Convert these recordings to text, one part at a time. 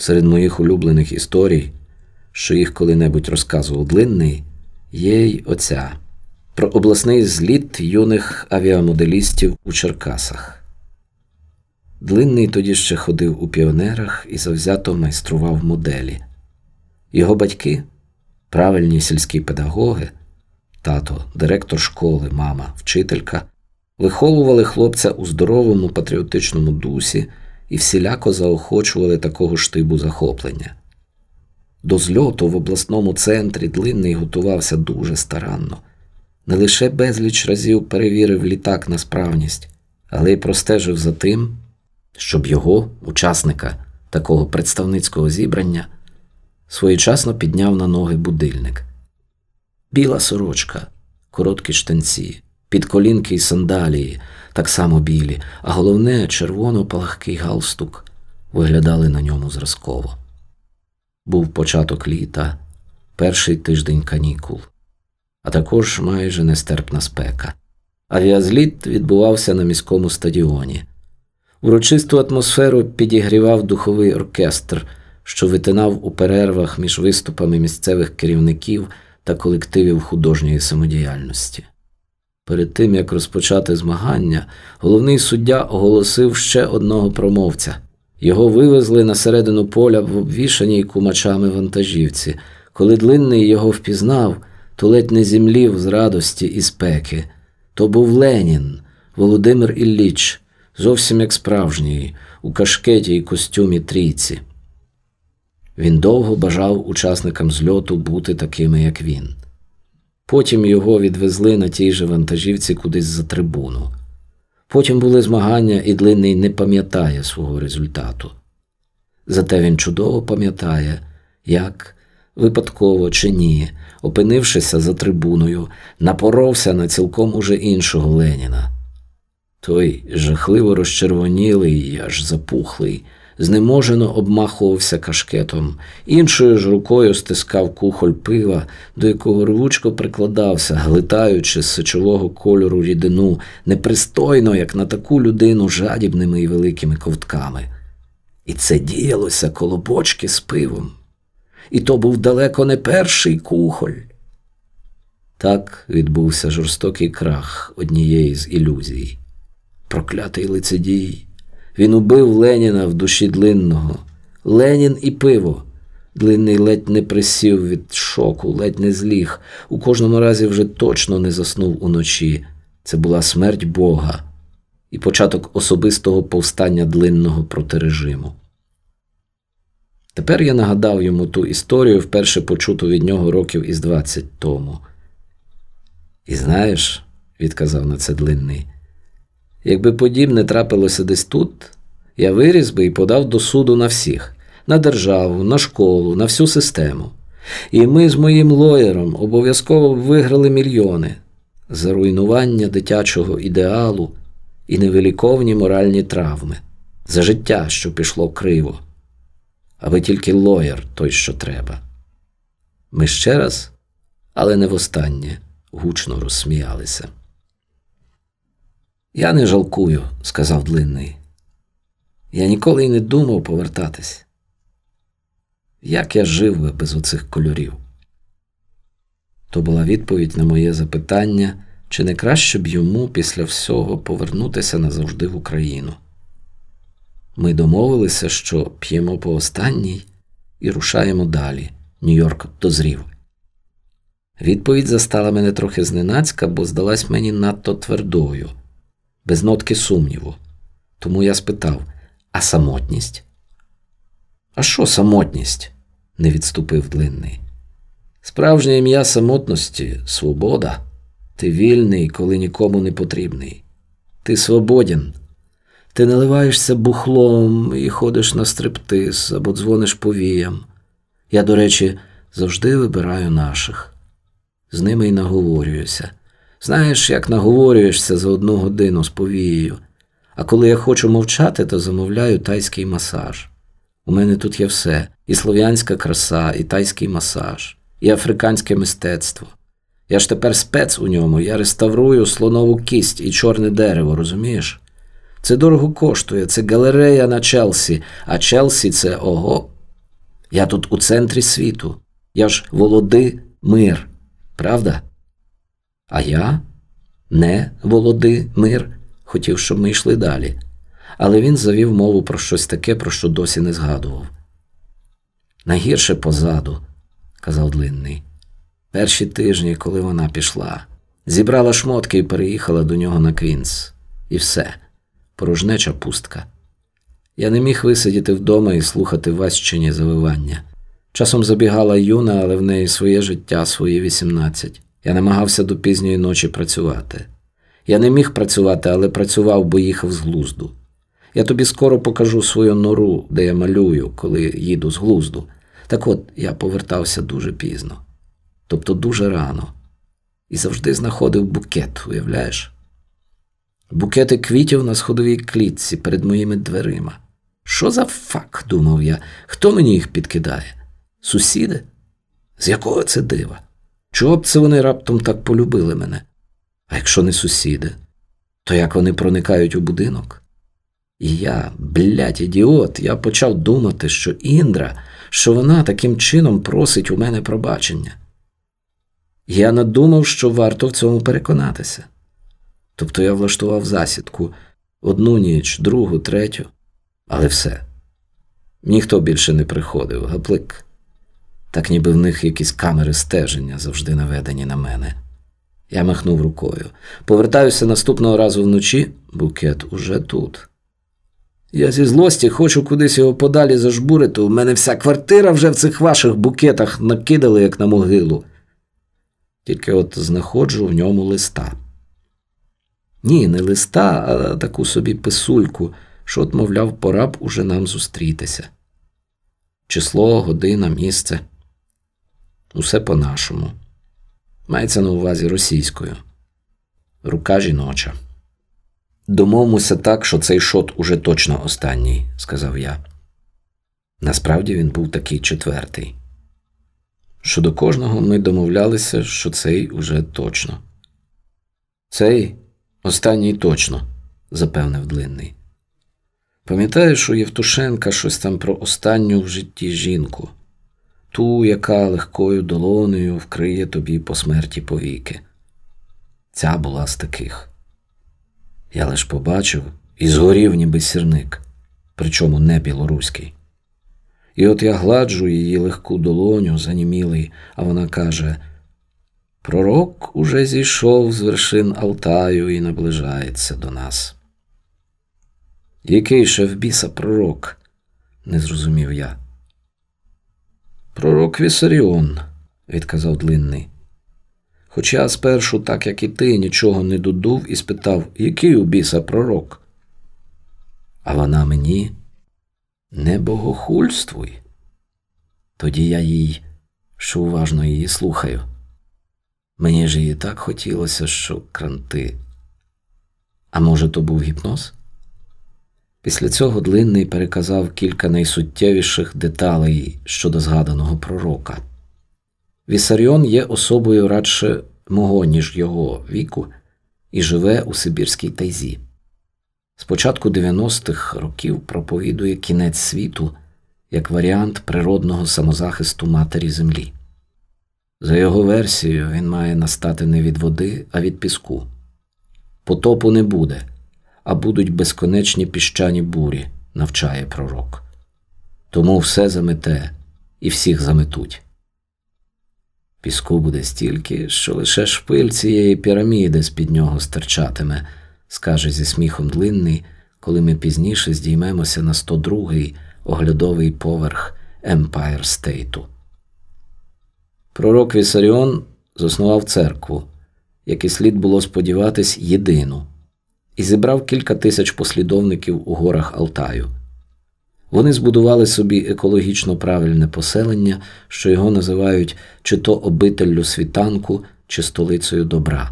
Серед моїх улюблених історій, що їх коли-небудь розказував длинний, є й оця про обласний зліт юних авіамоделістів у Черкасах. Длинний тоді ще ходив у піонерах і завзято майстрував моделі. Його батьки, правильні сільські педагоги, тато, директор школи, мама, вчителька, виховували хлопця у здоровому патріотичному дусі і всіляко заохочували такого штибу захоплення. До зльоту в обласному центрі длинний готувався дуже старанно, не лише безліч разів перевірив літак на справність, але й простежив за тим, щоб його, учасника такого представницького зібрання, своєчасно підняв на ноги будильник. Біла сорочка, короткі штанці, підколінки й сандалії, так само білі, а головне, червоно-палахкий галстук виглядали на ньому зразково. Був початок літа, перший тиждень канікул, а також майже нестерпна спека. Авіазліт відбувався на міському стадіоні. Урочисту атмосферу підігрівав духовий оркестр, що витинав у перервах між виступами місцевих керівників та колективів художньої самодіяльностті. Перед тим як розпочати змагання, головний суддя оголосив ще одного промовця. Його вивезли на середину поля в обвішаній кумачами вантажівці. Коли длинний його впізнав, то ледь не зімлів з радості і спеки. То був Ленін, Володимир Ілліч, зовсім як справжній, у кашкеті й костюмі трійці. Він довго бажав учасникам зльоту бути такими, як він. Потім його відвезли на тій же вантажівці кудись за трибуну. Потім були змагання, і длинний не пам'ятає свого результату. Зате він чудово пам'ятає, як, випадково чи ні, опинившися за трибуною, напоровся на цілком уже іншого Леніна. Той жахливо розчервонілий, і аж запухлий, знеможено обмахувався кашкетом, іншою ж рукою стискав кухоль пива, до якого рвучко прикладався, глитаючи з сечового кольору рідину, непристойно, як на таку людину, жадібними і великими ковтками. І це діялося коло бочки з пивом. І то був далеко не перший кухоль. Так відбувся жорстокий крах однієї з ілюзій. Проклятий лицедій. Він убив Леніна в душі длинного. Ленін і пиво. Длинний ледь не присів від шоку, ледь не зліг. У кожному разі вже точно не заснув уночі. Це була смерть Бога і початок особистого повстання длинного проти режиму. Тепер я нагадав йому ту історію, вперше почуту від нього років із двадцять тому. І знаєш, відказав на це длинний. Якби подібне трапилося десь тут, я виріс би і подав до суду на всіх на державу, на школу, на всю систему. І ми з моїм лоєром обов'язково виграли мільйони за руйнування дитячого ідеалу і невиліковні моральні травми, за життя, що пішло криво, аби тільки лоєр той, що треба. Ми ще раз, але не востаннє, гучно розсміялися. Я не жалкую, сказав длинний. Я ніколи й не думав повертатись. Як я жив би без оцих кольорів? То була відповідь на моє запитання, чи не краще б йому після всього повернутися назавжди в Україну. Ми домовилися, що п'ємо по останній і рушаємо далі. Нью-Йорк дозрів. Відповідь застала мене трохи зненацька, бо здалась мені надто твердою без нотки сумніву. Тому я спитав а самотність? А що самотність? не відступив длинний. Справжнє ім'я самотності свобода. Ти вільний, коли нікому не потрібний. Ти свободен. Ти наливаєшся бухлом і ходиш на стриптиз або дзвониш повіям. Я, до речі, завжди вибираю наших. З ними й наговорююся. Знаєш, як наговорюєшся за одну годину з повією, а коли я хочу мовчати, то замовляю тайський масаж. У мене тут є все: і слов'янська краса, і тайський масаж, і африканське мистецтво. Я ж тепер спец у ньому, я реставрую слонову кість і чорне дерево, розумієш? Це дорого коштує, це галерея на Челсі, а Челсі це ого, Я тут у центрі світу. Я ж Володи мир, правда? А я не Володи мир, хотів, щоб ми йшли далі. Але він завів мову про щось таке, про що досі не згадував. Найгірше позаду, казав длинний. Перші тижні, коли вона пішла, зібрала шмотки і переїхала до нього на Квінс. І все, порожнеча пустка. Я не міг висидіти вдома і слухати васьчині завивання. Часом забігала юна, але в неї своє життя, свої вісімнадцять. Я намагався до пізньої ночі працювати. Я не міг працювати, але працював, бо їхав з глузду. Я тобі скоро покажу свою нору, де я малюю, коли їду з глузду. Так от я повертався дуже пізно, тобто дуже рано, і завжди знаходив букет, уявляєш? Букети квітів на сходовій клітці перед моїми дверима. Що за фак, думав я, хто мені їх підкидає? Сусіди? З якого це дива? Чого б це вони раптом так полюбили мене? А якщо не сусіди, то як вони проникають у будинок? І я, блядь, ідіот, я почав думати, що Індра, що вона таким чином просить у мене пробачення. Я надумав, що варто в цьому переконатися. Тобто я влаштував засідку одну ніч, другу, третю, але все. Ніхто більше не приходив, гаплик. Так ніби в них якісь камери стеження завжди наведені на мене. Я махнув рукою. Повертаюся наступного разу вночі, букет уже тут. Я зі злості хочу кудись його подалі зажбурити. У мене вся квартира вже в цих ваших букетах накидали, як на могилу. Тільки от знаходжу в ньому листа. Ні, не листа, а таку собі писульку, що от, мовляв, пора б уже нам зустрітися. Число, година, місце. Усе по-нашому. Мається на увазі російською. Рука жіноча. Домовимося так, що цей шот уже точно останній, сказав я. Насправді він був такий четвертий. Щодо кожного ми домовлялися, що цей уже точно. Цей останній точно, запевнив длинний. Пам'ятаєш у Євтушенка щось там про останню в житті жінку, ту, яка легкою долонею вкриє тобі по смерті повіки. Ця була з таких. Я лиш побачив і згорів, ніби сірник, причому не білоруський. І от я гладжу її легку долоню, занімілий, а вона каже: Пророк уже зійшов з вершин Алтаю і наближається до нас. Який ще в біса пророк? не зрозумів я. Пророк Вісаріон, відказав длинний. Хоча спершу, так як і ти, нічого не додув і спитав, який у біса пророк. А вона мені не богохульствуй. Тоді я їй, що уважно її слухаю. Мені ж її так хотілося, що кранти. А може, то був гіпноз? Після цього длинний переказав кілька найсуттєвіших деталей щодо згаданого пророка. Вісаріон є особою радше мого, ніж його віку, і живе у Сибірській тайзі. З початку 90-х років проповідує кінець світу як варіант природного самозахисту матері землі. За його версією, він має настати не від води, а від піску. Потопу не буде, а будуть безконечні піщані бурі, навчає пророк. Тому все замете і всіх заметуть. Піску буде стільки, що лише шпиль цієї піраміди з під нього стирчатиме, скаже зі сміхом длинний, коли ми пізніше здіймемося на 102-й оглядовий поверх Empire Стейту. Пророк Вісаріон заснував церкву, як і слід було сподіватись, єдину, і зібрав кілька тисяч послідовників у горах Алтаю. Вони збудували собі екологічно правильне поселення, що його називають чи то обителлю світанку, чи столицею добра.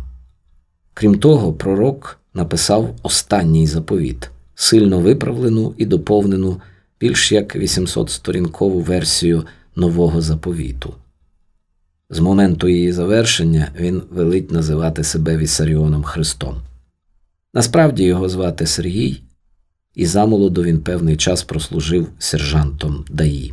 Крім того, пророк написав останній заповіт, сильно виправлену і доповнену більш як 800-сторінкову версію нового заповіту. З моменту її завершення він велить називати себе Вісаріоном Христом. Насправді його звати Сергій і замолоду він певний час прослужив сержантом ДАІ.